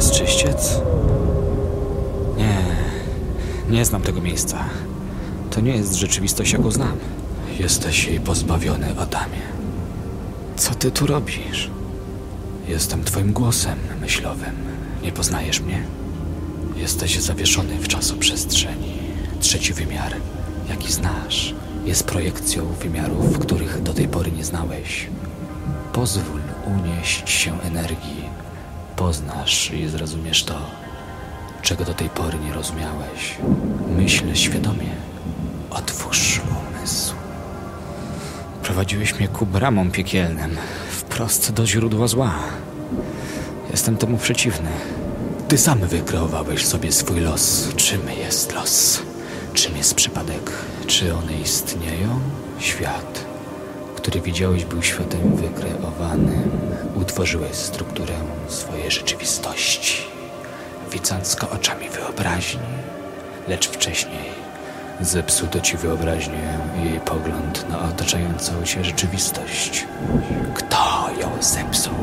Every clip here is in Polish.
noc. Nie, nie znam tego miejsca. To nie jest rzeczywistość, jaką znam. Jesteś jej pozbawiony, Adamie. Co ty tu robisz? Jestem twoim głosem myślowym. Nie poznajesz mnie? Jesteś zawieszony w czasoprzestrzeni. Trzeci wymiar, jaki znasz, jest projekcją wymiarów, których do tej pory nie znałeś. Pozwól unieść się energii. Poznasz i zrozumiesz to, czego do tej pory nie rozumiałeś. Myśl świadomie. Otwórz umysł. Prowadziłeś mnie ku bramom piekielnym, wprost do źródła zła. Jestem temu przeciwny. Ty sam wykreowałeś sobie swój los. Czym jest los? Czym jest przypadek? Czy one istnieją? Świat, który widziałeś, był światem wykreowanym. Utworzyłeś strukturę swojej rzeczywistości, widząc go oczami wyobraźni, lecz wcześniej zepsuto ci wyobraźnię i jej pogląd na otaczającą cię rzeczywistość. Kto ją zepsuł?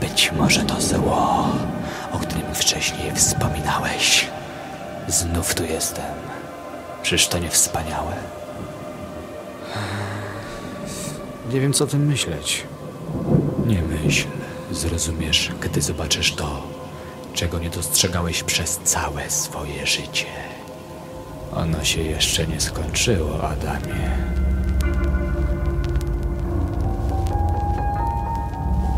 Być może to zło, o którym wcześniej wspominałeś. Znów tu jestem. Czyż to nie wspaniałe? Nie wiem, co o tym myśleć. Nie myśl. Zrozumiesz, gdy zobaczysz to, czego nie dostrzegałeś przez całe swoje życie. Ono się jeszcze nie skończyło, Adamie.